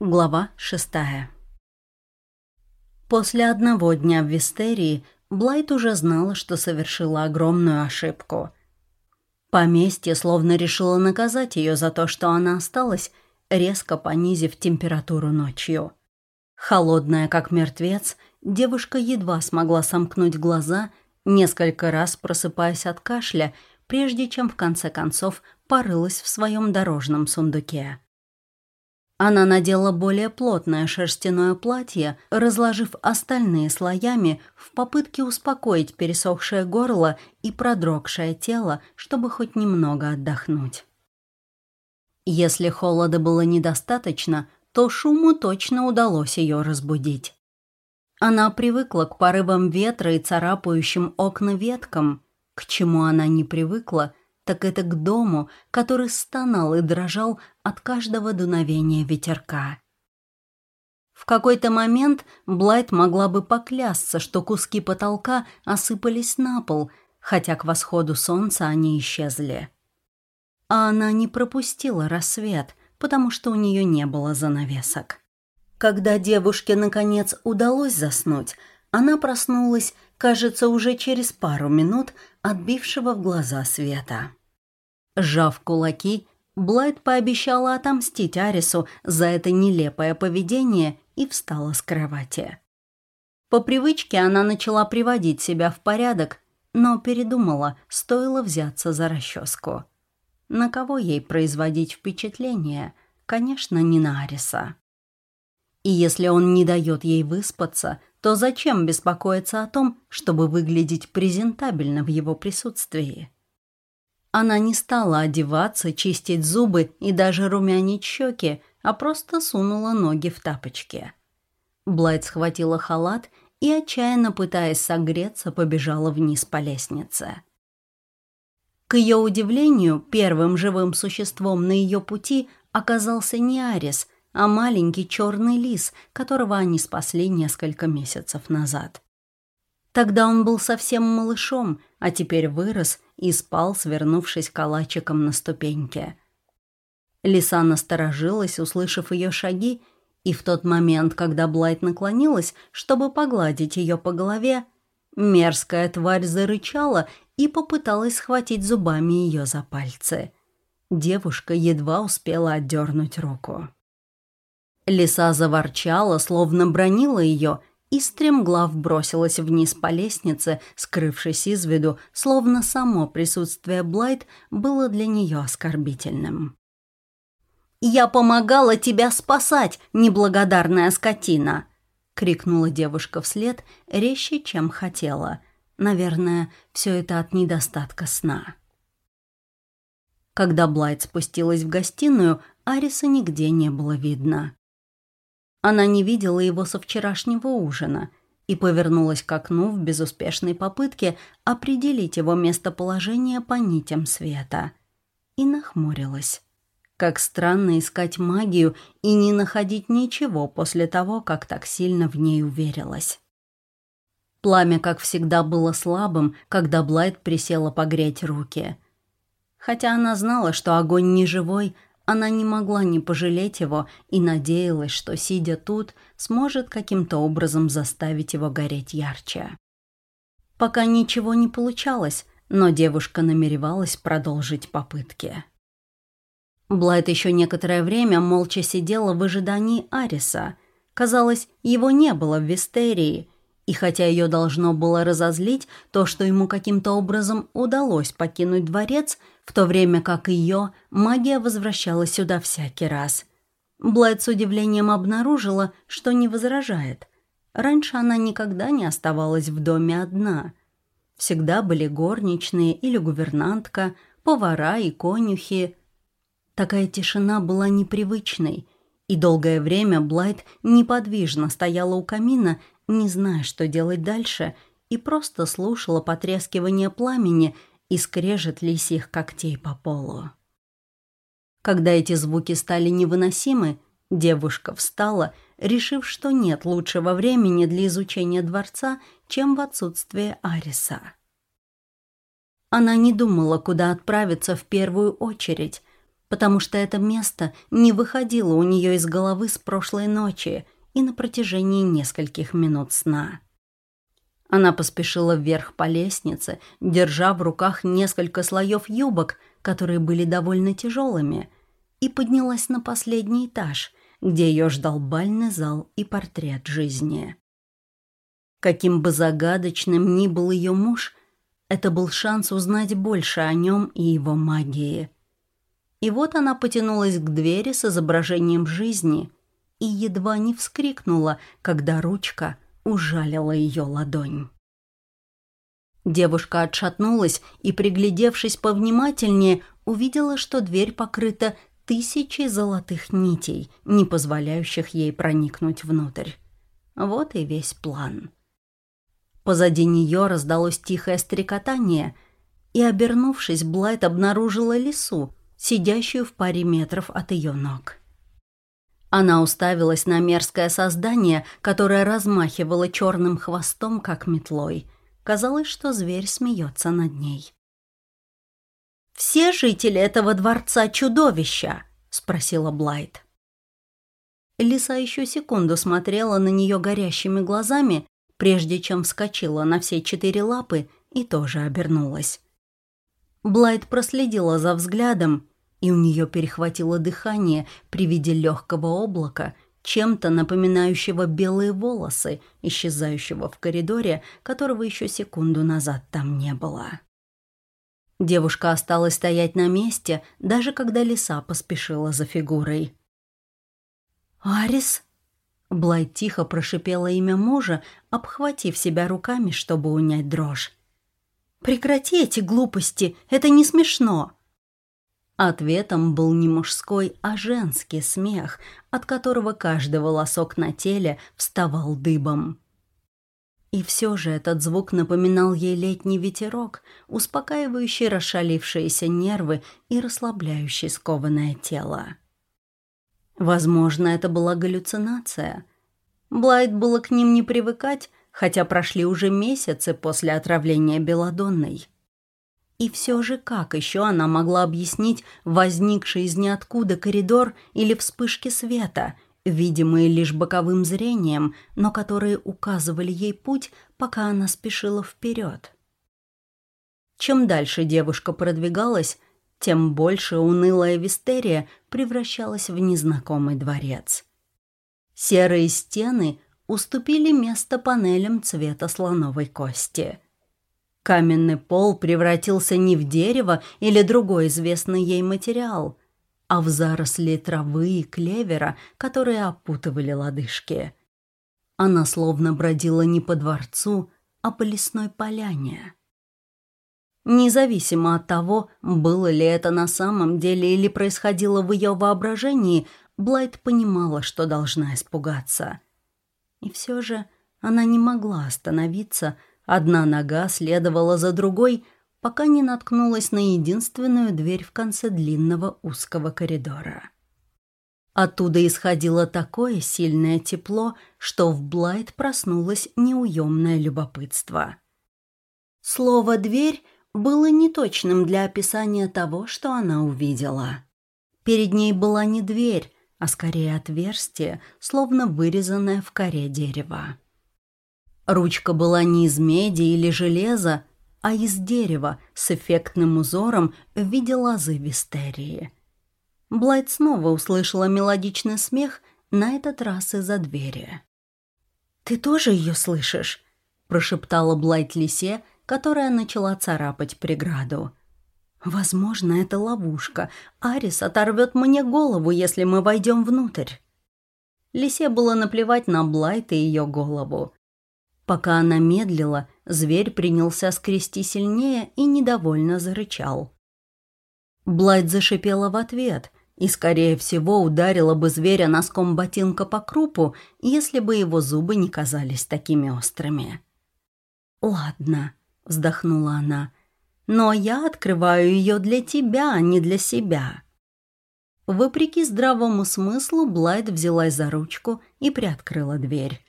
Глава шестая После одного дня в Вистерии Блайт уже знала, что совершила огромную ошибку. Поместье словно решило наказать ее за то, что она осталась, резко понизив температуру ночью. Холодная, как мертвец, девушка едва смогла сомкнуть глаза, несколько раз просыпаясь от кашля, прежде чем в конце концов порылась в своем дорожном сундуке. Она надела более плотное шерстяное платье, разложив остальные слоями в попытке успокоить пересохшее горло и продрогшее тело, чтобы хоть немного отдохнуть. Если холода было недостаточно, то шуму точно удалось ее разбудить. Она привыкла к порывам ветра и царапающим окна веткам. К чему она не привыкла, так это к дому, который стонал и дрожал от каждого дуновения ветерка. В какой-то момент Блайт могла бы поклясться, что куски потолка осыпались на пол, хотя к восходу солнца они исчезли. А она не пропустила рассвет, потому что у нее не было занавесок. Когда девушке, наконец, удалось заснуть, она проснулась, кажется, уже через пару минут отбившего в глаза света. Сжав кулаки, Блайт пообещала отомстить Арису за это нелепое поведение и встала с кровати. По привычке она начала приводить себя в порядок, но передумала, стоило взяться за расческу. На кого ей производить впечатление? Конечно, не на Ариса. И если он не дает ей выспаться, то зачем беспокоиться о том, чтобы выглядеть презентабельно в его присутствии? Она не стала одеваться, чистить зубы и даже румянить щеки, а просто сунула ноги в тапочки. Блайт схватила халат и, отчаянно пытаясь согреться, побежала вниз по лестнице. К ее удивлению, первым живым существом на ее пути оказался не Арис, а маленький черный лис, которого они спасли несколько месяцев назад. Тогда он был совсем малышом, а теперь вырос и спал, свернувшись калачиком на ступеньке. Лиса насторожилась, услышав ее шаги, и в тот момент, когда Блайт наклонилась, чтобы погладить ее по голове, мерзкая тварь зарычала и попыталась схватить зубами ее за пальцы. Девушка едва успела отдернуть руку. Лиса заворчала, словно бронила ее, и стремглав бросилась вниз по лестнице, скрывшись из виду, словно само присутствие Блайт было для нее оскорбительным. «Я помогала тебя спасать, неблагодарная скотина!» — крикнула девушка вслед, резче, чем хотела. Наверное, все это от недостатка сна. Когда Блайт спустилась в гостиную, Ариса нигде не было видно. Она не видела его со вчерашнего ужина и повернулась к окну в безуспешной попытке определить его местоположение по нитям света. И нахмурилась. Как странно искать магию и не находить ничего после того, как так сильно в ней уверилась. Пламя, как всегда, было слабым, когда Блайт присела погреть руки. Хотя она знала, что огонь не живой, она не могла не пожалеть его и надеялась, что, сидя тут, сможет каким-то образом заставить его гореть ярче. Пока ничего не получалось, но девушка намеревалась продолжить попытки. Блайт еще некоторое время молча сидела в ожидании Ариса. Казалось, его не было в Вистерии, и хотя ее должно было разозлить то, что ему каким-то образом удалось покинуть дворец, в то время как ее магия возвращалась сюда всякий раз. Блайт с удивлением обнаружила, что не возражает. Раньше она никогда не оставалась в доме одна. Всегда были горничные или гувернантка, повара и конюхи. Такая тишина была непривычной, и долгое время Блайт неподвижно стояла у камина не зная, что делать дальше, и просто слушала потрескивание пламени и скрежет лисьих когтей по полу. Когда эти звуки стали невыносимы, девушка встала, решив, что нет лучшего времени для изучения дворца, чем в отсутствие Ариса. Она не думала, куда отправиться в первую очередь. потому что это место не выходило у нее из головы с прошлой ночи и на протяжении нескольких минут сна. Она поспешила вверх по лестнице, держа в руках несколько слоев юбок, которые были довольно тяжелыми, и поднялась на последний этаж, где ее ждал бальный зал и портрет жизни. Каким бы загадочным ни был ее муж, это был шанс узнать больше о нем и его магии. И вот она потянулась к двери с изображением жизни и едва не вскрикнула, когда ручка ужалила ее ладонь. Девушка отшатнулась и, приглядевшись повнимательнее, увидела, что дверь покрыта тысячей золотых нитей, не позволяющих ей проникнуть внутрь. Вот и весь план. Позади нее раздалось тихое стрекотание, и, обернувшись, Блайт обнаружила лису, сидящую в паре метров от ее ног. Она уставилась на мерзкое создание, которое размахивало черным хвостом, как метлой. Казалось, что зверь смеется над ней. «Все жители этого дворца чудовища?» — спросила Блайт. Лиса еще секунду смотрела на нее горящими глазами, прежде чем вскочила на все четыре лапы и тоже обернулась. Блайт проследила за взглядом, и у нее перехватило дыхание при виде легкого облака, чем-то напоминающего белые волосы, исчезающего в коридоре, которого еще секунду назад там не было. Девушка осталась стоять на месте, даже когда лиса поспешила за фигурой. «Арис?» Блайт тихо прошипела имя мужа, обхватив себя руками, чтобы унять дрожь. «Прекрати эти глупости, это не смешно!» Ответом был не мужской, а женский смех, от которого каждый волосок на теле вставал дыбом. И все же этот звук напоминал ей летний ветерок, успокаивающий расшалившиеся нервы и расслабляющий скованное тело. Возможно, это была галлюцинация. Блайт было к ним не привыкать, хотя прошли уже месяцы после отравления Беладонной. И все же как еще она могла объяснить возникший из ниоткуда коридор или вспышки света – видимые лишь боковым зрением, но которые указывали ей путь, пока она спешила вперед. Чем дальше девушка продвигалась, тем больше унылая Вистерия превращалась в незнакомый дворец. Серые стены уступили место панелям цвета слоновой кости. Каменный пол превратился не в дерево или другой известный ей материал – а в заросли травы и клевера, которые опутывали лодыжки. Она словно бродила не по дворцу, а по лесной поляне. Независимо от того, было ли это на самом деле или происходило в ее воображении, Блайт понимала, что должна испугаться. И все же она не могла остановиться, одна нога следовала за другой — пока не наткнулась на единственную дверь в конце длинного узкого коридора. Оттуда исходило такое сильное тепло, что в Блайт проснулось неуемное любопытство. Слово «дверь» было неточным для описания того, что она увидела. Перед ней была не дверь, а скорее отверстие, словно вырезанное в коре дерева. Ручка была не из меди или железа, а из дерева с эффектным узором в виде лозы вистерии. Блайт снова услышала мелодичный смех, на этот раз из-за двери. «Ты тоже ее слышишь?» – прошептала Блайт лисе, которая начала царапать преграду. «Возможно, это ловушка. Арис оторвет мне голову, если мы войдем внутрь». Лисе было наплевать на Блайт и ее голову. Пока она медлила, зверь принялся скрести сильнее и недовольно зарычал. Блайт зашипела в ответ и, скорее всего, ударила бы зверя носком ботинка по крупу, если бы его зубы не казались такими острыми. «Ладно», — вздохнула она, — «но я открываю ее для тебя, а не для себя». Вопреки здравому смыслу, Блайт взялась за ручку и приоткрыла дверь.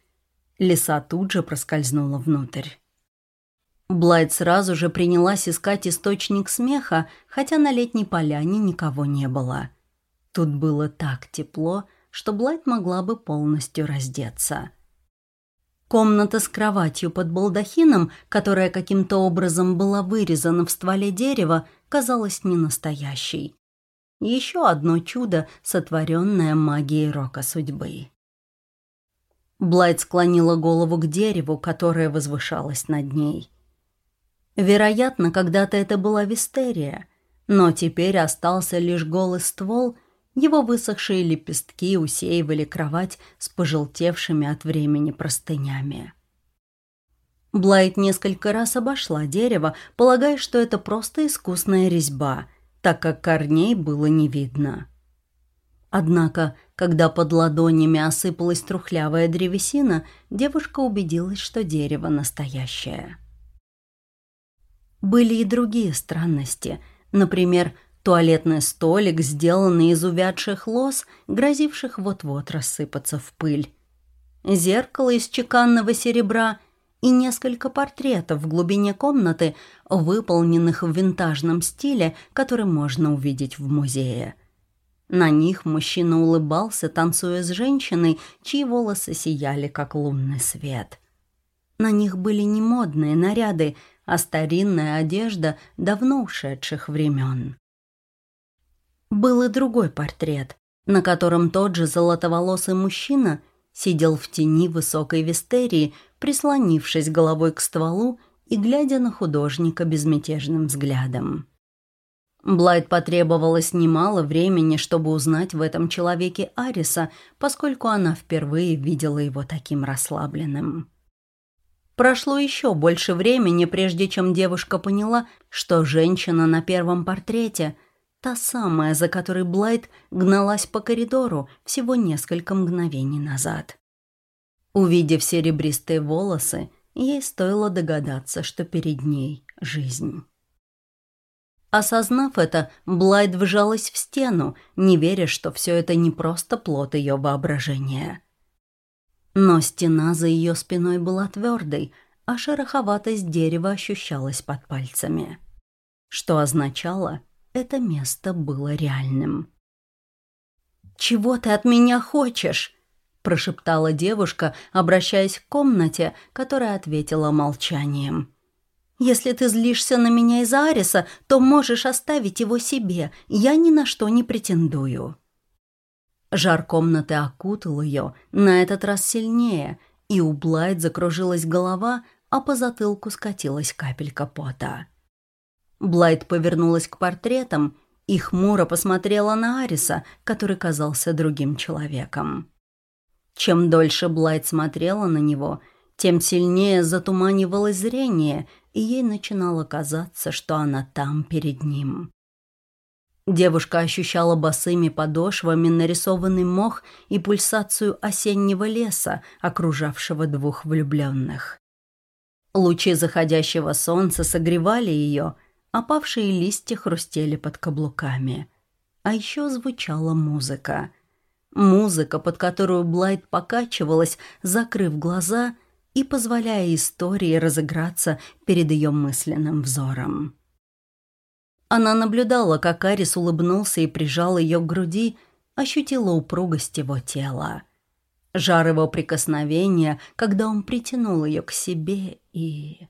Лиса тут же проскользнула внутрь. Блайт сразу же принялась искать источник смеха, хотя на летней поляне никого не было. Тут было так тепло, что Блайт могла бы полностью раздеться. Комната с кроватью под балдахином, которая каким-то образом была вырезана в стволе дерева, казалась ненастоящей. Еще одно чудо, сотворенное магией рока судьбы. Блайт склонила голову к дереву, которое возвышалось над ней. Вероятно, когда-то это была вистерия, но теперь остался лишь голый ствол, его высохшие лепестки усеивали кровать с пожелтевшими от времени простынями. Блайт несколько раз обошла дерево, полагая, что это просто искусная резьба, так как корней было не видно. Однако, когда под ладонями осыпалась трухлявая древесина, девушка убедилась, что дерево настоящее. Были и другие странности. Например, туалетный столик, сделанный из увядших лос, грозивших вот-вот рассыпаться в пыль. Зеркало из чеканного серебра и несколько портретов в глубине комнаты, выполненных в винтажном стиле, который можно увидеть в музее. На них мужчина улыбался, танцуя с женщиной, чьи волосы сияли, как лунный свет. На них были не модные наряды, а старинная одежда давно ушедших времен. Был и другой портрет, на котором тот же золотоволосый мужчина сидел в тени высокой вистерии, прислонившись головой к стволу и глядя на художника безмятежным взглядом. Блайт потребовалось немало времени, чтобы узнать в этом человеке Ариса, поскольку она впервые видела его таким расслабленным. Прошло еще больше времени, прежде чем девушка поняла, что женщина на первом портрете – та самая, за которой Блайт гналась по коридору всего несколько мгновений назад. Увидев серебристые волосы, ей стоило догадаться, что перед ней жизнь. Осознав это, Блайт вжалась в стену, не веря, что все это не просто плод ее воображения – но стена за ее спиной была твердой, а шероховатость дерева ощущалась под пальцами. Что означало, это место было реальным. «Чего ты от меня хочешь?» – прошептала девушка, обращаясь к комнате, которая ответила молчанием. «Если ты злишься на меня из-за Ариса, то можешь оставить его себе, я ни на что не претендую». Жар комнаты окутал ее, на этот раз сильнее, и у Блайт закружилась голова, а по затылку скатилась капелька пота. Блайт повернулась к портретам и хмуро посмотрела на Ариса, который казался другим человеком. Чем дольше Блайт смотрела на него, тем сильнее затуманивалось зрение, и ей начинало казаться, что она там перед ним. Девушка ощущала босыми подошвами нарисованный мох и пульсацию осеннего леса, окружавшего двух влюбленных. Лучи заходящего солнца согревали ее, опавшие листья хрустели под каблуками. А еще звучала музыка. Музыка, под которую Блайт покачивалась, закрыв глаза и позволяя истории разыграться перед ее мысленным взором. Она наблюдала, как Арис улыбнулся и прижал ее к груди, ощутила упругость его тела. Жар его прикосновения, когда он притянул ее к себе и...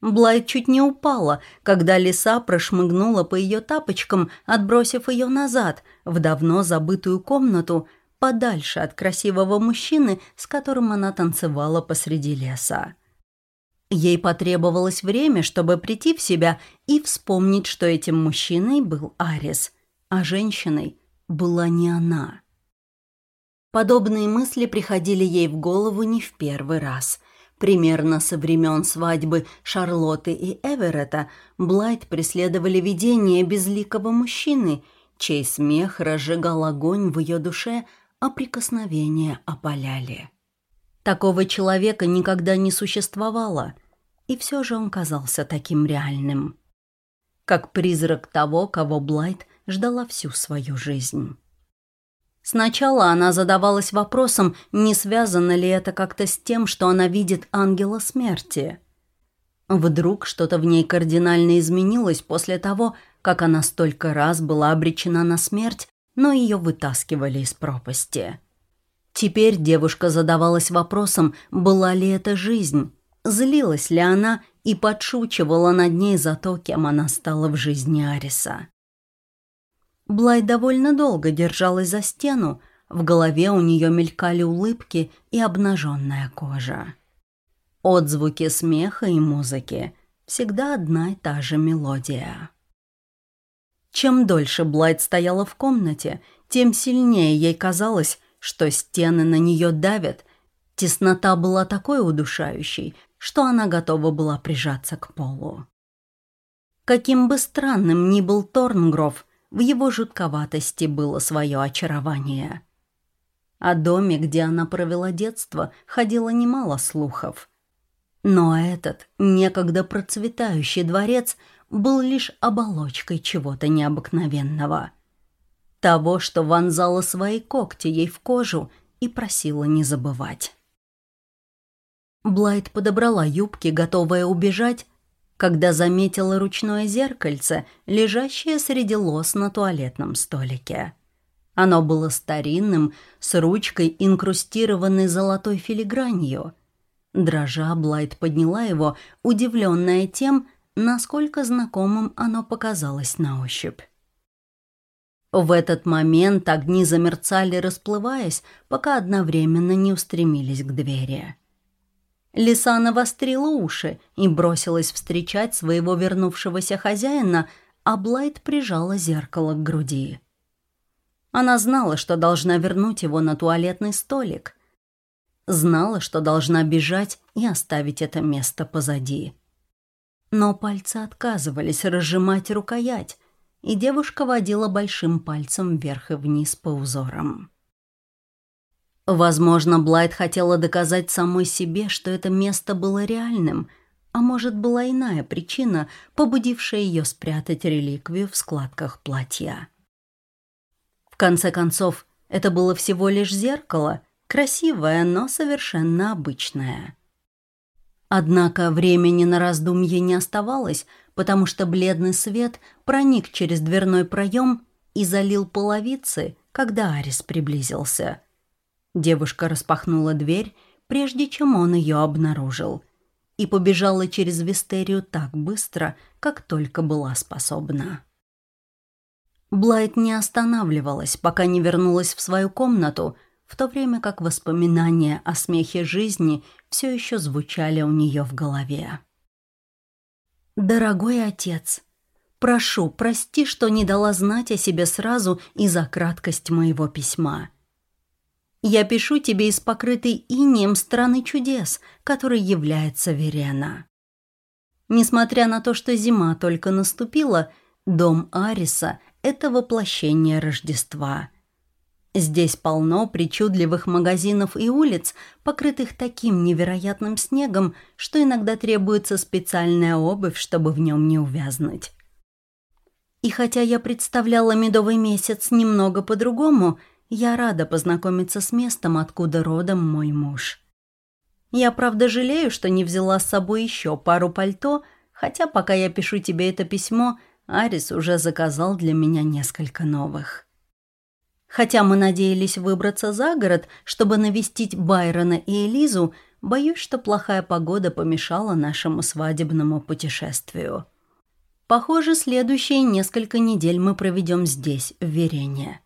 Блайт чуть не упала, когда лиса прошмыгнула по ее тапочкам, отбросив ее назад, в давно забытую комнату, подальше от красивого мужчины, с которым она танцевала посреди леса. Ей потребовалось время, чтобы прийти в себя и вспомнить, что этим мужчиной был Арис, а женщиной была не она. Подобные мысли приходили ей в голову не в первый раз. Примерно со времен свадьбы Шарлотты и Эверетта Блайт преследовали видение безликого мужчины, чей смех разжигал огонь в ее душе, а прикосновения опаляли. Такого человека никогда не существовало, и все же он казался таким реальным. Как призрак того, кого Блайт ждала всю свою жизнь. Сначала она задавалась вопросом, не связано ли это как-то с тем, что она видит ангела смерти. Вдруг что-то в ней кардинально изменилось после того, как она столько раз была обречена на смерть, но ее вытаскивали из пропасти. Теперь девушка задавалась вопросом, была ли это жизнь, злилась ли она и подшучивала над ней за то, кем она стала в жизни Ариса. Блай довольно долго держалась за стену, в голове у нее мелькали улыбки и обнаженная кожа. Отзвуки смеха и музыки. Всегда одна и та же мелодия. Чем дольше Блайт стояла в комнате, тем сильнее ей казалось, что стены на нее давят. Теснота была такой удушающей, что она готова была прижаться к полу. Каким бы странным ни был Торнгров, в его жутковатости было свое очарование. О доме, где она провела детство, ходило немало слухов – но этот некогда процветающий дворец был лишь оболочкой чего-то необыкновенного. Того, что вонзало свои когти ей в кожу и просила не забывать. Блайт подобрала юбки, готовая убежать, когда заметила ручное зеркальце, лежащее среди лос на туалетном столике. Оно было старинным, с ручкой, инкрустированной золотой филигранью – Дрожа, Блайт подняла его, удивленная тем, насколько знакомым оно показалось на ощупь. В этот момент огни замерцали, расплываясь, пока одновременно не устремились к двери. Лиса навострила уши и бросилась встречать своего вернувшегося хозяина, а Блайт прижала зеркало к груди. Она знала, что должна вернуть его на туалетный столик — Знала, что должна бежать и оставить это место позади. Но пальцы отказывались разжимать рукоять, и девушка водила большим пальцем вверх и вниз по узорам. Возможно, Блайт хотела доказать самой себе, что это место было реальным, а может, была иная причина, побудившая ее спрятать реликвию в складках платья. В конце концов, это было всего лишь зеркало — Красивая, но совершенно обычная. Однако времени на раздумье не оставалось, потому что бледный свет проник через дверной проем и залил половицы, когда Арис приблизился. Девушка распахнула дверь, прежде чем он ее обнаружил, и побежала через Вистерию так быстро, как только была способна. Блайт не останавливалась, пока не вернулась в свою комнату, в то время как воспоминания о смехе жизни все еще звучали у нее в голове. «Дорогой отец, прошу, прости, что не дала знать о себе сразу из-за краткость моего письма. Я пишу тебе из покрытой инеем страны чудес, которой является Верена. Несмотря на то, что зима только наступила, дом Ариса — это воплощение Рождества — Здесь полно причудливых магазинов и улиц, покрытых таким невероятным снегом, что иногда требуется специальная обувь, чтобы в нем не увязнуть. И хотя я представляла медовый месяц немного по-другому, я рада познакомиться с местом, откуда родом мой муж. Я правда жалею, что не взяла с собой еще пару пальто, хотя пока я пишу тебе это письмо, Арис уже заказал для меня несколько новых. Хотя мы надеялись выбраться за город, чтобы навестить Байрона и Элизу, боюсь, что плохая погода помешала нашему свадебному путешествию. Похоже, следующие несколько недель мы проведем здесь, в Верене.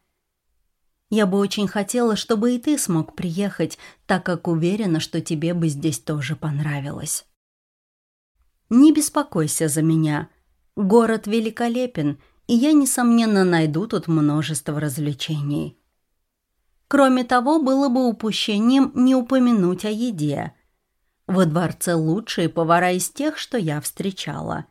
Я бы очень хотела, чтобы и ты смог приехать, так как уверена, что тебе бы здесь тоже понравилось. Не беспокойся за меня. Город великолепен — и я, несомненно, найду тут множество развлечений. Кроме того, было бы упущением не упомянуть о еде. Во дворце лучшие повара из тех, что я встречала.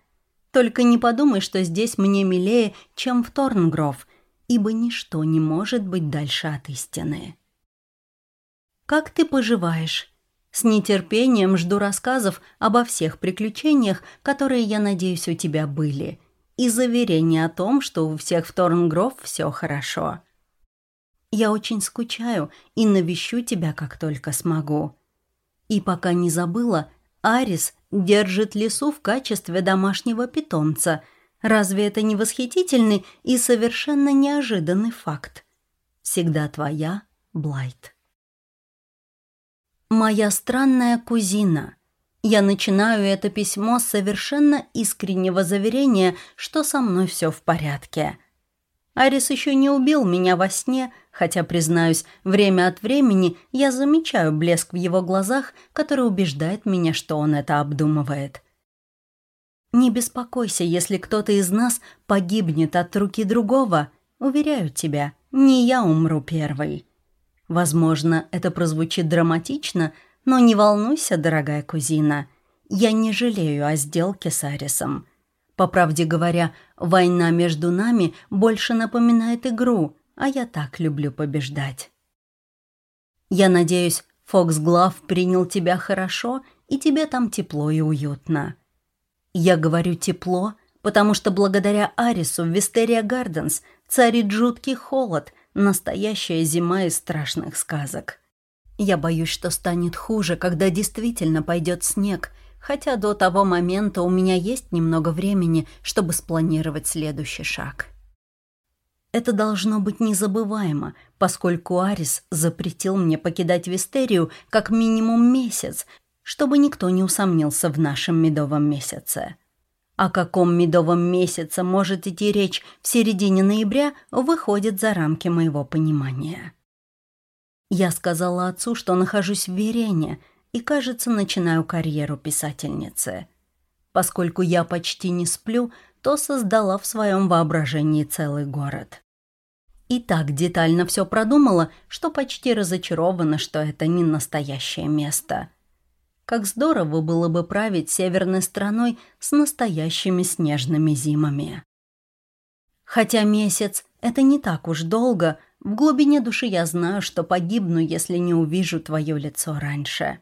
Только не подумай, что здесь мне милее, чем в Торнгров, ибо ничто не может быть дальше от истины. «Как ты поживаешь?» С нетерпением жду рассказов обо всех приключениях, которые, я надеюсь, у тебя были – и заверение о том, что у всех в Торнгров все хорошо. Я очень скучаю и навещу тебя, как только смогу. И пока не забыла, Арис держит лису в качестве домашнего питомца. Разве это не восхитительный и совершенно неожиданный факт? Всегда твоя, Блайт. Моя странная кузина. Я начинаю это письмо с совершенно искреннего заверения, что со мной все в порядке. Арис еще не убил меня во сне, хотя, признаюсь, время от времени я замечаю блеск в его глазах, который убеждает меня, что он это обдумывает. Не беспокойся, если кто-то из нас погибнет от руки другого. Уверяю тебя, не я умру первой. Возможно, это прозвучит драматично, но не волнуйся, дорогая кузина. Я не жалею о сделке с Арисом. По правде говоря, война между нами больше напоминает игру, а я так люблю побеждать. Я надеюсь, Фоксглав принял тебя хорошо, и тебе там тепло и уютно. Я говорю «тепло», потому что благодаря Арису в Вистерия Гарденс царит жуткий холод, настоящая зима из страшных сказок. Я боюсь, что станет хуже, когда действительно пойдет снег — хотя до того момента у меня есть немного времени, чтобы спланировать следующий шаг. Это должно быть незабываемо, поскольку Арис запретил мне покидать Вистерию как минимум месяц, чтобы никто не усомнился в нашем медовом месяце. О каком медовом месяце может идти речь в середине ноября, выходит за рамки моего понимания. Я сказала отцу, что нахожусь в Верене, и, кажется, начинаю карьеру писательницы. Поскольку я почти не сплю, то создала в своем воображении целый город. И так детально все продумала, что почти разочарована, что это не настоящее место. Как здорово было бы править северной страной с настоящими снежными зимами. Хотя месяц — это не так уж долго, в глубине души я знаю, что погибну, если не увижу твое лицо раньше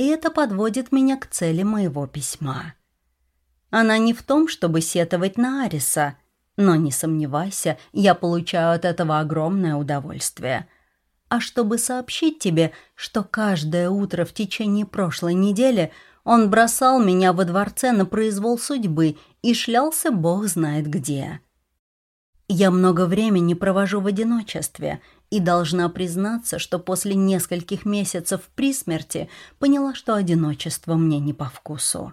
и это подводит меня к цели моего письма. Она не в том, чтобы сетовать на Ариса, но не сомневайся, я получаю от этого огромное удовольствие. А чтобы сообщить тебе, что каждое утро в течение прошлой недели он бросал меня во дворце на произвол судьбы и шлялся бог знает где. Я много времени провожу в одиночестве и должна признаться, что после нескольких месяцев при смерти поняла, что одиночество мне не по вкусу.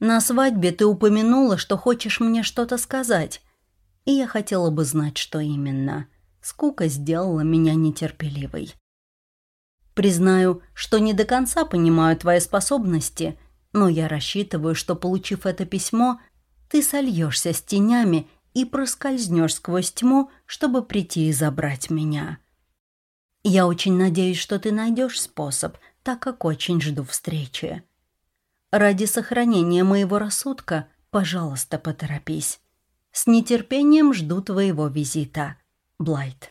На свадьбе ты упомянула, что хочешь мне что-то сказать, и я хотела бы знать, что именно. Скука сделала меня нетерпеливой. Признаю, что не до конца понимаю твои способности, но я рассчитываю, что, получив это письмо, ты сольешься с тенями и проскользнешь сквозь тьму, чтобы прийти и забрать меня. Я очень надеюсь, что ты найдешь способ, так как очень жду встречи. Ради сохранения моего рассудка, пожалуйста, поторопись. С нетерпением жду твоего визита. Блайт.